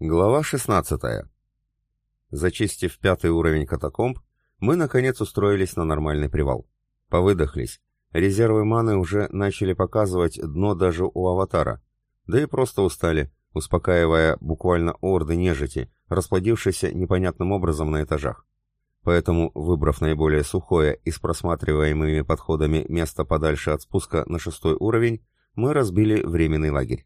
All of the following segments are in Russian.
Глава 16. Зачистив пятый уровень катакомб, мы наконец устроились на нормальный привал. Повыдохлись. Резервы маны уже начали показывать дно даже у аватара. Да и просто устали, успокаивая буквально орды нежити, расплодившейся непонятным образом на этажах. Поэтому, выбрав наиболее сухое и с просматриваемыми подходами место подальше от спуска на шестой уровень, мы разбили временный лагерь.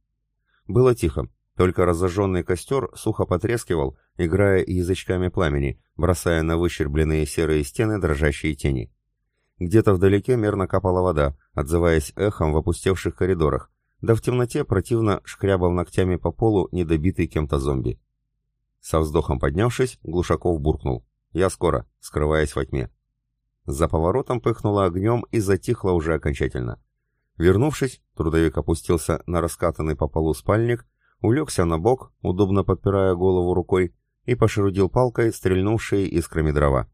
Было тихо, только разожженный костер сухо потрескивал, играя язычками пламени, бросая на выщербленные серые стены дрожащие тени. Где-то вдалеке мерно капала вода, отзываясь эхом в опустевших коридорах, да в темноте противно шкрябал ногтями по полу недобитый кем-то зомби. Со вздохом поднявшись, Глушаков буркнул. «Я скоро», скрываясь во тьме. За поворотом пыхнуло огнем и затихло уже окончательно. Вернувшись, трудовик опустился на раскатанный по полу спальник улегся на бок, удобно подпирая голову рукой, и пошерудил палкой стрельнувшие искрами дрова.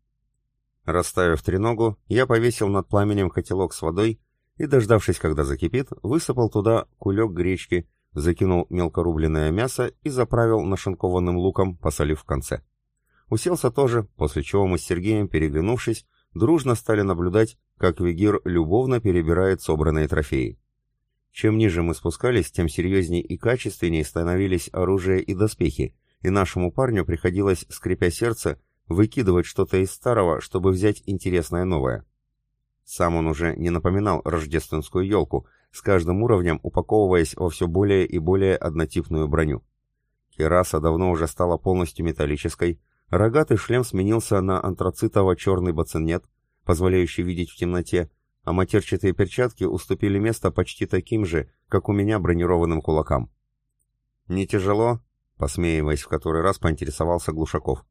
Расставив треногу, я повесил над пламенем котелок с водой и, дождавшись, когда закипит, высыпал туда кулек гречки, закинул мелкорубленное мясо и заправил нашинкованным луком, посолив в конце. Уселся тоже, после чего мы с Сергеем, переглянувшись, дружно стали наблюдать, как Вегир любовно перебирает собранные трофеи. Чем ниже мы спускались, тем серьезнее и качественнее становились оружие и доспехи, и нашему парню приходилось, скрипя сердце, выкидывать что-то из старого, чтобы взять интересное новое. Сам он уже не напоминал рождественскую елку, с каждым уровнем упаковываясь во все более и более однотипную броню. Кераса давно уже стала полностью металлической, рогатый шлем сменился на антрацитово-черный бацинет, позволяющий видеть в темноте, а матерчатые перчатки уступили место почти таким же, как у меня бронированным кулакам. «Не тяжело?» — посмеиваясь в который раз поинтересовался Глушаков.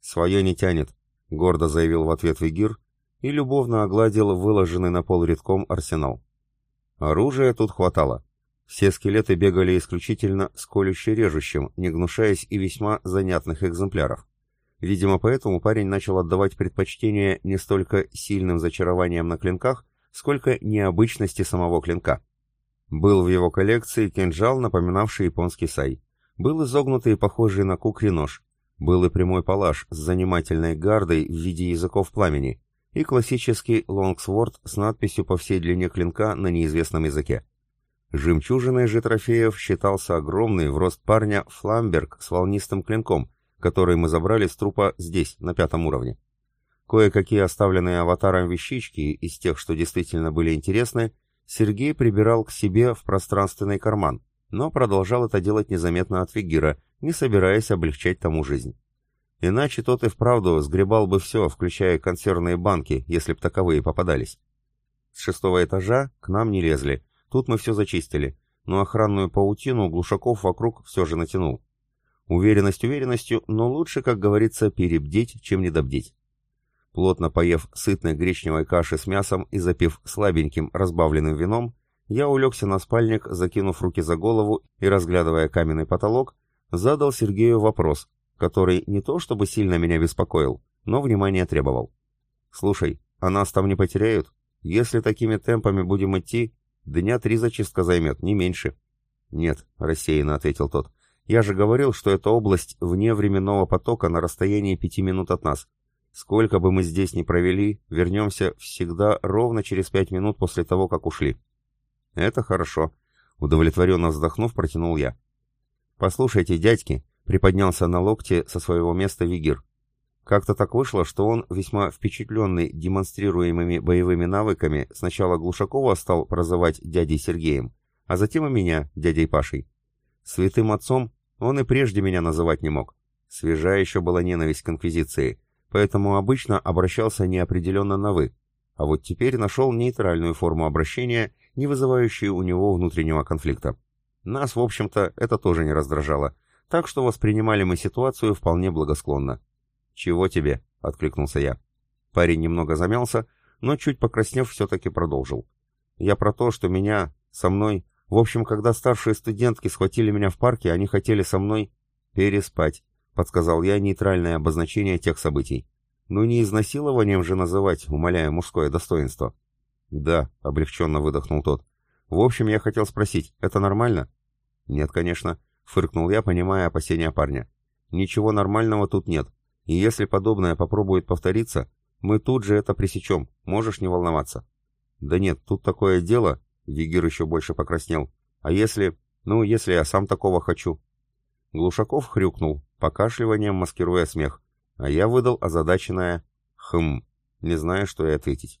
«Свое не тянет», — гордо заявил в ответ Вигир и любовно огладил выложенный на пол редком арсенал. Оружия тут хватало. Все скелеты бегали исключительно с колюще-режущим, не гнушаясь и весьма занятных экземпляров. Видимо, поэтому парень начал отдавать предпочтение не столько сильным зачарованиям на клинках, сколько необычности самого клинка. Был в его коллекции кинжал, напоминавший японский сай. Был изогнутый и похожий на кукри нож. Был и прямой палаш с занимательной гардой в виде языков пламени. И классический лонгсворд с надписью по всей длине клинка на неизвестном языке. Жемчужиной же трофеев считался огромный в рост парня фламберг с волнистым клинком, который мы забрали с трупа здесь, на пятом уровне. Кое-какие оставленные аватаром вещички из тех, что действительно были интересны, Сергей прибирал к себе в пространственный карман, но продолжал это делать незаметно от Фигира, не собираясь облегчать тому жизнь. Иначе тот и вправду сгребал бы все, включая консервные банки, если б таковые попадались. С шестого этажа к нам не лезли, тут мы все зачистили, но охранную паутину Глушаков вокруг все же натянул. Уверенность уверенностью, но лучше, как говорится, перебдеть, чем недобдеть. Плотно поев сытной гречневой каши с мясом и запив слабеньким разбавленным вином, я улегся на спальник, закинув руки за голову и, разглядывая каменный потолок, задал Сергею вопрос, который не то чтобы сильно меня беспокоил, но внимания требовал. «Слушай, а нас там не потеряют? Если такими темпами будем идти, дня три зачистка займет, не меньше». «Нет», — рассеянно ответил тот, — «я же говорил, что эта область вне временного потока на расстоянии пяти минут от нас. Сколько бы мы здесь ни провели, вернемся всегда ровно через пять минут после того, как ушли. Это хорошо. Удовлетворенно вздохнув, протянул я. Послушайте, дядьки, приподнялся на локте со своего места Вигир. Как-то так вышло, что он, весьма впечатленный демонстрируемыми боевыми навыками, сначала Глушакова стал прозывать дядей Сергеем, а затем и меня, дядей Пашей. Святым отцом он и прежде меня называть не мог. Свежа еще была ненависть к инквизиции, поэтому обычно обращался неопределенно на «вы», а вот теперь нашел нейтральную форму обращения, не вызывающую у него внутреннего конфликта. Нас, в общем-то, это тоже не раздражало, так что воспринимали мы ситуацию вполне благосклонно. «Чего тебе?» — откликнулся я. Парень немного замялся, но чуть покраснев, все-таки продолжил. «Я про то, что меня, со мной... В общем, когда старшие студентки схватили меня в парке, они хотели со мной переспать подсказал я нейтральное обозначение тех событий. Ну не изнасилованием же называть, умоляя мужское достоинство. Да, облегченно выдохнул тот. В общем, я хотел спросить, это нормально? Нет, конечно. фыркнул я, понимая опасения парня. «Ничего нормального тут нет, и если подобное попробует повториться, мы тут же это пресечем, можешь не волноваться». «Да нет, тут такое дело», — Вигир еще больше покраснел. «А если... ну, если я сам такого хочу?» Глушаков хрюкнул, покашливанием маскируя смех, а я выдал озадаченное «хм», не зная, что и ответить.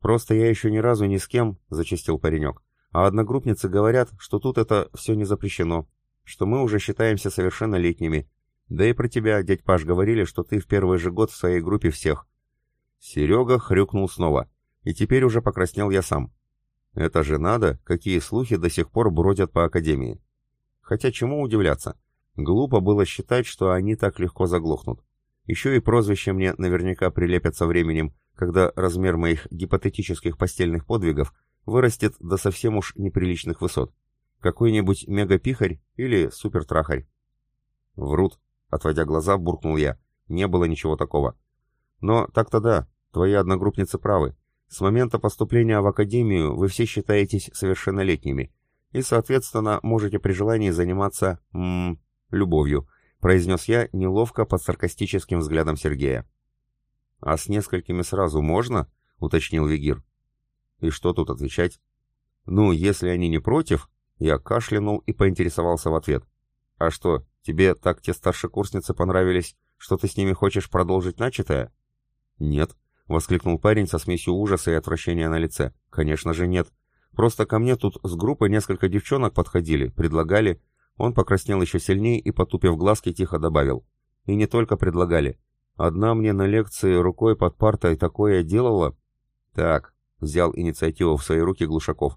«Просто я еще ни разу ни с кем», — зачастил паренек, «а одногруппницы говорят, что тут это все не запрещено, что мы уже считаемся совершеннолетними. Да и про тебя, дядь Паш, говорили, что ты в первый же год в своей группе всех». Серега хрюкнул снова, и теперь уже покраснел я сам. Это же надо, какие слухи до сих пор бродят по академии. Хотя чему удивляться? Глупо было считать, что они так легко заглохнут. Еще и прозвище мне наверняка прилепят со временем, когда размер моих гипотетических постельных подвигов вырастет до совсем уж неприличных высот. Какой-нибудь мегапихарь или супертрахарь. Врут, отводя глаза, буркнул я. Не было ничего такого. Но так-то да, твои одногруппницы правы. С момента поступления в академию вы все считаетесь совершеннолетними и, соответственно, можете при желании заниматься, м любовью, произнес я неловко под саркастическим взглядом Сергея. «А с несколькими сразу можно?» — уточнил Вигир. «И что тут отвечать?» «Ну, если они не против...» Я кашлянул и поинтересовался в ответ. «А что, тебе так те старшекурсницы понравились, что ты с ними хочешь продолжить начатое?» «Нет», — воскликнул парень со смесью ужаса и отвращения на лице. «Конечно же нет. Просто ко мне тут с группой несколько девчонок подходили, предлагали, он покраснел еще сильнее и, потупив глазки, тихо добавил. И не только предлагали. Одна мне на лекции рукой под партой такое делала. Так, взял инициативу в свои руки Глушаков.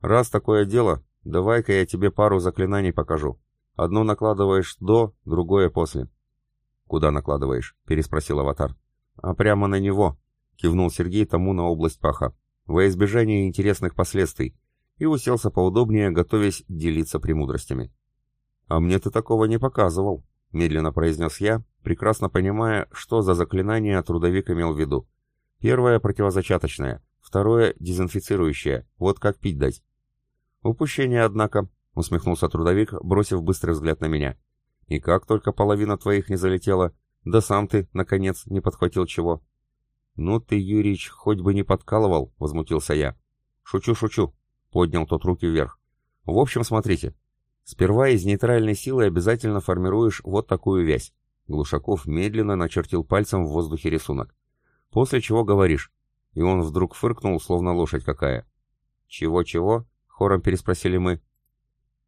Раз такое дело, давай-ка я тебе пару заклинаний покажу. Одно накладываешь до, другое после. Куда накладываешь? переспросил аватар. А прямо на него, кивнул Сергей тому на область паха. Во избежание интересных последствий. И уселся поудобнее, готовясь делиться премудростями. «А мне ты такого не показывал», — медленно произнес я, прекрасно понимая, что за заклинание трудовик имел в виду. Первое — противозачаточное, второе — дезинфицирующее, вот как пить дать. «Упущение, однако», — усмехнулся трудовик, бросив быстрый взгляд на меня. «И как только половина твоих не залетела, да сам ты, наконец, не подхватил чего». «Ну ты, Юрич, хоть бы не подкалывал», — возмутился я. «Шучу, шучу», — поднял тот руки вверх. «В общем, смотрите, Сперва из нейтральной силы обязательно формируешь вот такую вязь. Глушаков медленно начертил пальцем в воздухе рисунок. После чего говоришь. И он вдруг фыркнул, словно лошадь какая. «Чего-чего?» — хором переспросили мы.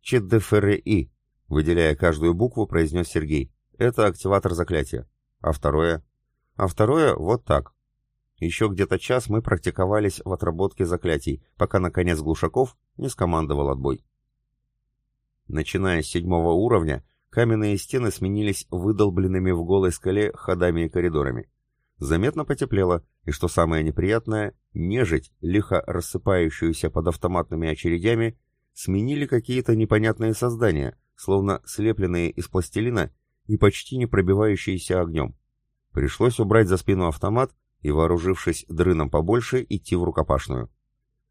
«ЧДФРИ», — выделяя каждую букву, произнес Сергей. «Это активатор заклятия. А второе?» «А второе вот так». Еще где-то час мы практиковались в отработке заклятий, пока, наконец, Глушаков не скомандовал отбой. Начиная с седьмого уровня, каменные стены сменились выдолбленными в голой скале ходами и коридорами. Заметно потеплело, и что самое неприятное, нежить, лихо рассыпающуюся под автоматными очередями, сменили какие-то непонятные создания, словно слепленные из пластилина и почти не пробивающиеся огнем. Пришлось убрать за спину автомат и, вооружившись дрыном побольше, идти в рукопашную.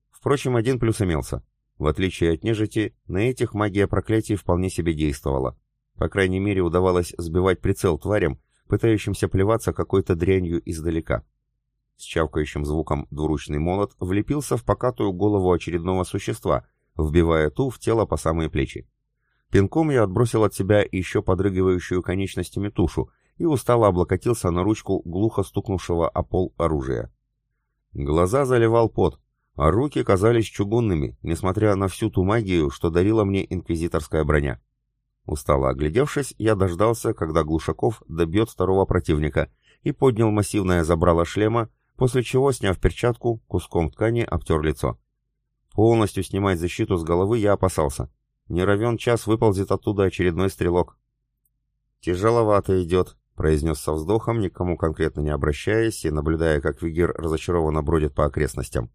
Впрочем, один плюс имелся. В отличие от нежити, на этих магия проклятий вполне себе действовала. По крайней мере, удавалось сбивать прицел тварям, пытающимся плеваться какой-то дрянью издалека. С чавкающим звуком двуручный молот влепился в покатую голову очередного существа, вбивая ту в тело по самые плечи. Пинком я отбросил от себя еще подрыгивающую конечностями тушу и устало облокотился на ручку глухо стукнувшего о пол оружия. Глаза заливал пот, а руки казались чугунными, несмотря на всю ту магию, что дарила мне инквизиторская броня. Устало оглядевшись, я дождался, когда Глушаков добьет второго противника, и поднял массивное забрало шлема, после чего, сняв перчатку, куском ткани обтер лицо. Полностью снимать защиту с головы я опасался. Не равен час выползет оттуда очередной стрелок. «Тяжеловато идет», — произнес со вздохом, никому конкретно не обращаясь и наблюдая, как Вигир разочарованно бродит по окрестностям.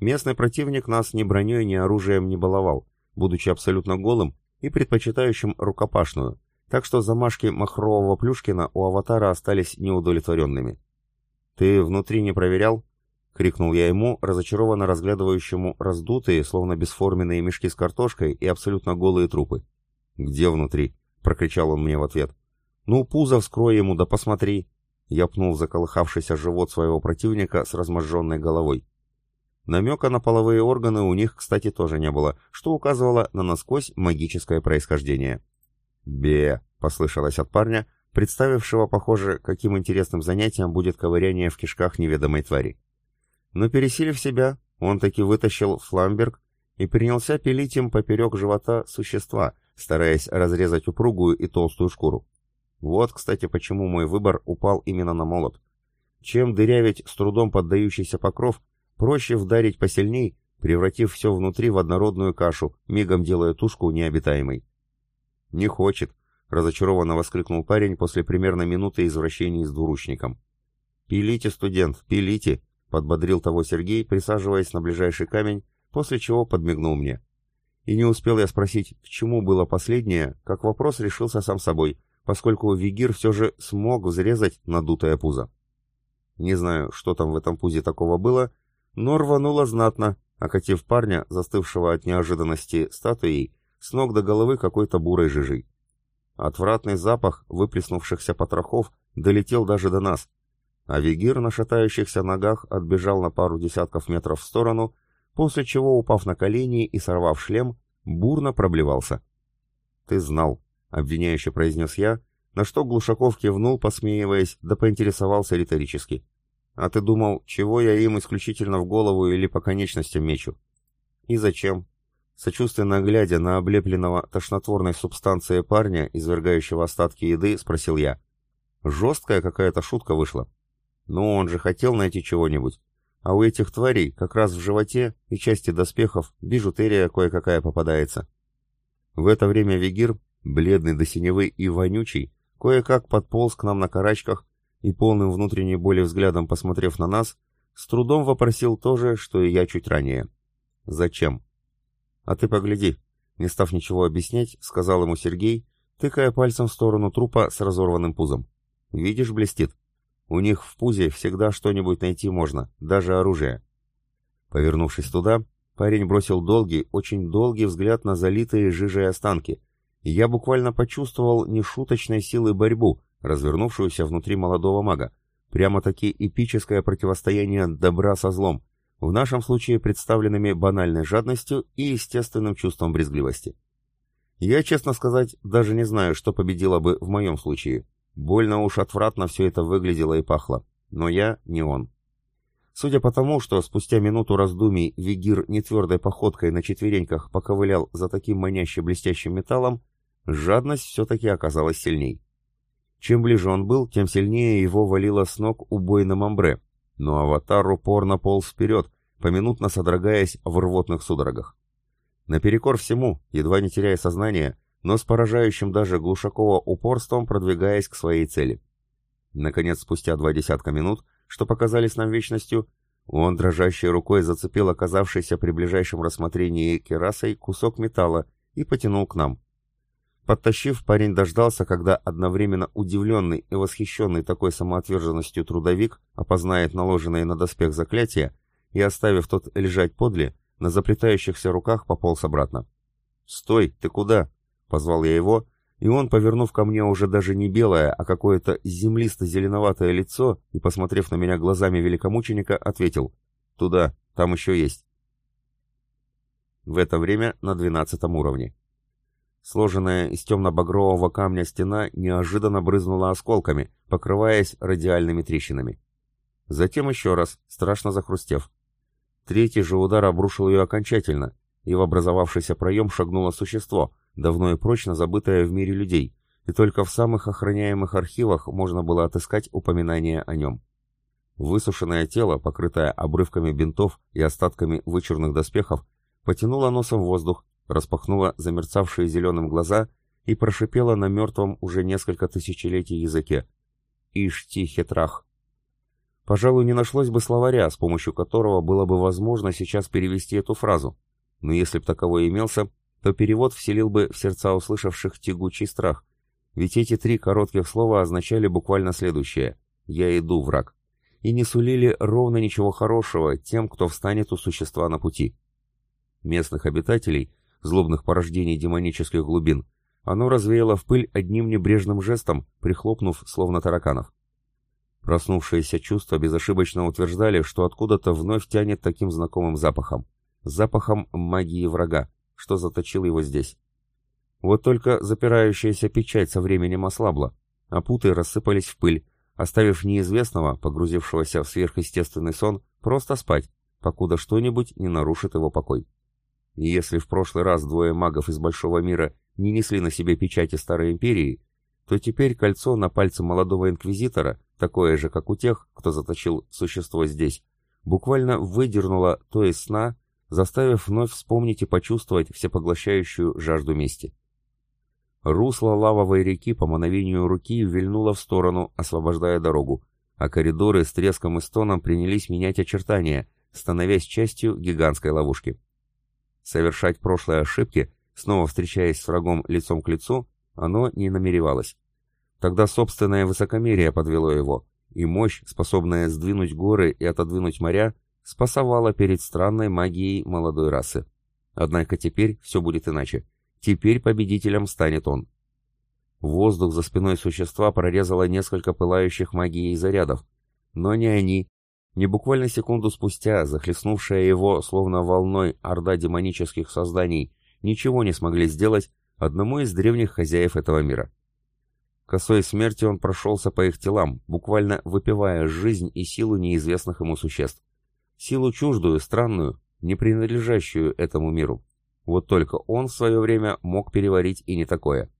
Местный противник нас ни броней, ни оружием не баловал, будучи абсолютно голым и предпочитающим рукопашную, так что замашки махрового Плюшкина у аватара остались неудовлетворенными. «Ты внутри не проверял?» — крикнул я ему, разочарованно разглядывающему раздутые, словно бесформенные мешки с картошкой и абсолютно голые трупы. «Где внутри?» — прокричал он мне в ответ. «Ну, пузо вскрой ему, да посмотри!» Я пнул заколыхавшийся живот своего противника с разможженной головой. Намека на половые органы у них, кстати, тоже не было, что указывало на насквозь магическое происхождение. «Бе!» — послышалось от парня, представившего, похоже, каким интересным занятием будет ковыряние в кишках неведомой твари. Но пересилив себя, он таки вытащил фламберг и принялся пилить им поперек живота существа, стараясь разрезать упругую и толстую шкуру. Вот, кстати, почему мой выбор упал именно на молот. Чем дырявить с трудом поддающийся покров, Проще вдарить посильней, превратив все внутри в однородную кашу, мигом делая тушку необитаемой. «Не хочет», — разочарованно воскликнул парень после примерно минуты извращений с двуручником. «Пилите, студент, пилите», — подбодрил того Сергей, присаживаясь на ближайший камень, после чего подмигнул мне. И не успел я спросить, к чему было последнее, как вопрос решился сам собой, поскольку Вигир все же смог взрезать надутое пузо. Не знаю, что там в этом пузе такого было, но рвануло знатно, окатив парня, застывшего от неожиданности статуей, с ног до головы какой-то бурой жижей. Отвратный запах выплеснувшихся потрохов долетел даже до нас, а Вигир на шатающихся ногах отбежал на пару десятков метров в сторону, после чего, упав на колени и сорвав шлем, бурно проблевался. «Ты знал», — обвиняюще произнес я, на что Глушаков кивнул, посмеиваясь, да поинтересовался риторически. А ты думал, чего я им исключительно в голову или по конечностям мечу? И зачем? Сочувственно глядя на облепленного тошнотворной субстанцией парня, извергающего остатки еды, спросил я. Жесткая какая-то шутка вышла. Ну, он же хотел найти чего-нибудь. А у этих тварей как раз в животе и части доспехов бижутерия кое-какая попадается. В это время Вигир, бледный до синевы и вонючий, кое-как подполз к нам на карачках и полным внутренней боли взглядом посмотрев на нас, с трудом вопросил то же, что и я чуть ранее. «Зачем?» «А ты погляди», — не став ничего объяснять, сказал ему Сергей, тыкая пальцем в сторону трупа с разорванным пузом. «Видишь, блестит. У них в пузе всегда что-нибудь найти можно, даже оружие». Повернувшись туда, парень бросил долгий, очень долгий взгляд на залитые жижей останки, и я буквально почувствовал нешуточной силы борьбу, развернувшуюся внутри молодого мага. Прямо-таки эпическое противостояние добра со злом, в нашем случае представленными банальной жадностью и естественным чувством брезгливости. Я, честно сказать, даже не знаю, что победило бы в моем случае. Больно уж отвратно все это выглядело и пахло. Но я не он. Судя по тому, что спустя минуту раздумий Вигир нетвердой походкой на четвереньках поковылял за таким маняще блестящим металлом, жадность все-таки оказалась сильней. Чем ближе он был, тем сильнее его валило с ног убойным амбре, но аватар упорно полз вперед, поминутно содрогаясь в рвотных судорогах. Наперекор всему, едва не теряя сознание, но с поражающим даже Глушакова упорством продвигаясь к своей цели. Наконец, спустя два десятка минут, что показались нам вечностью, он дрожащей рукой зацепил оказавшийся при ближайшем рассмотрении керасой кусок металла и потянул к нам. Подтащив, парень дождался, когда одновременно удивленный и восхищенный такой самоотверженностью трудовик опознает наложенные на доспех заклятия и, оставив тот лежать подле, на заплетающихся руках пополз обратно. «Стой! Ты куда?» — позвал я его, и он, повернув ко мне уже даже не белое, а какое-то землисто-зеленоватое лицо и, посмотрев на меня глазами великомученика, ответил «Туда, там еще есть». В это время на двенадцатом уровне. Сложенная из темно-багрового камня стена неожиданно брызнула осколками, покрываясь радиальными трещинами. Затем еще раз, страшно захрустев. Третий же удар обрушил ее окончательно, и в образовавшийся проем шагнуло существо, давно и прочно забытое в мире людей, и только в самых охраняемых архивах можно было отыскать упоминание о нем. Высушенное тело, покрытое обрывками бинтов и остатками вычурных доспехов, потянуло носом воздух, распахнула замерцавшие зеленым глаза и прошипела на мертвом уже несколько тысячелетий языке. «Ишти хетрах!» Пожалуй, не нашлось бы словаря, с помощью которого было бы возможно сейчас перевести эту фразу, но если б таковой имелся, то перевод вселил бы в сердца услышавших тягучий страх, ведь эти три коротких слова означали буквально следующее «Я иду, враг», и не сулили ровно ничего хорошего тем, кто встанет у существа на пути. Местных обитателей злобных порождений демонических глубин, Оно развеяло в пыль одним небрежным жестом, прихлопнув, словно тараканов. Проснувшиеся чувства безошибочно утверждали, что откуда-то вновь тянет таким знакомым запахом. Запахом магии врага, что заточил его здесь. Вот только запирающаяся печать со временем ослабла, а путы рассыпались в пыль, оставив неизвестного, погрузившегося в сверхъестественный сон, просто спать, покуда что-нибудь не нарушит его покой. И если в прошлый раз двое магов из Большого мира не несли на себе печати Старой Империи, то теперь кольцо на пальце молодого инквизитора, такое же, как у тех, кто заточил существо здесь, буквально выдернуло то из сна, заставив вновь вспомнить и почувствовать всепоглощающую жажду мести. Русло лавовой реки по мановению руки вильнуло в сторону, освобождая дорогу, а коридоры с треском и стоном принялись менять очертания, становясь частью гигантской ловушки. Совершать прошлые ошибки, снова встречаясь с врагом лицом к лицу, оно не намеревалось. Тогда собственное высокомерие подвело его, и мощь, способная сдвинуть горы и отодвинуть моря, спасовала перед странной магией молодой расы. Однако теперь все будет иначе. Теперь победителем станет он. Воздух за спиной существа прорезало несколько пылающих магией зарядов, но не они. Не буквально секунду спустя, захлестнувшая его, словно волной, орда демонических созданий, ничего не смогли сделать одному из древних хозяев этого мира. Косой смерти он прошелся по их телам, буквально выпивая жизнь и силу неизвестных ему существ. Силу чуждую, странную, не принадлежащую этому миру. Вот только он в свое время мог переварить и не такое.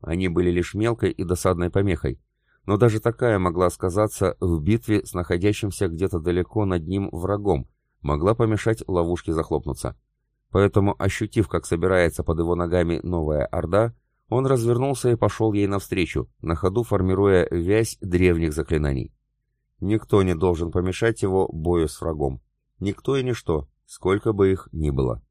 Они были лишь мелкой и досадной помехой, но даже такая могла сказаться в битве с находящимся где-то далеко над ним врагом, могла помешать ловушке захлопнуться. Поэтому, ощутив, как собирается под его ногами новая орда, он развернулся и пошел ей навстречу, на ходу формируя вязь древних заклинаний. Никто не должен помешать его бою с врагом. Никто и ничто, сколько бы их ни было.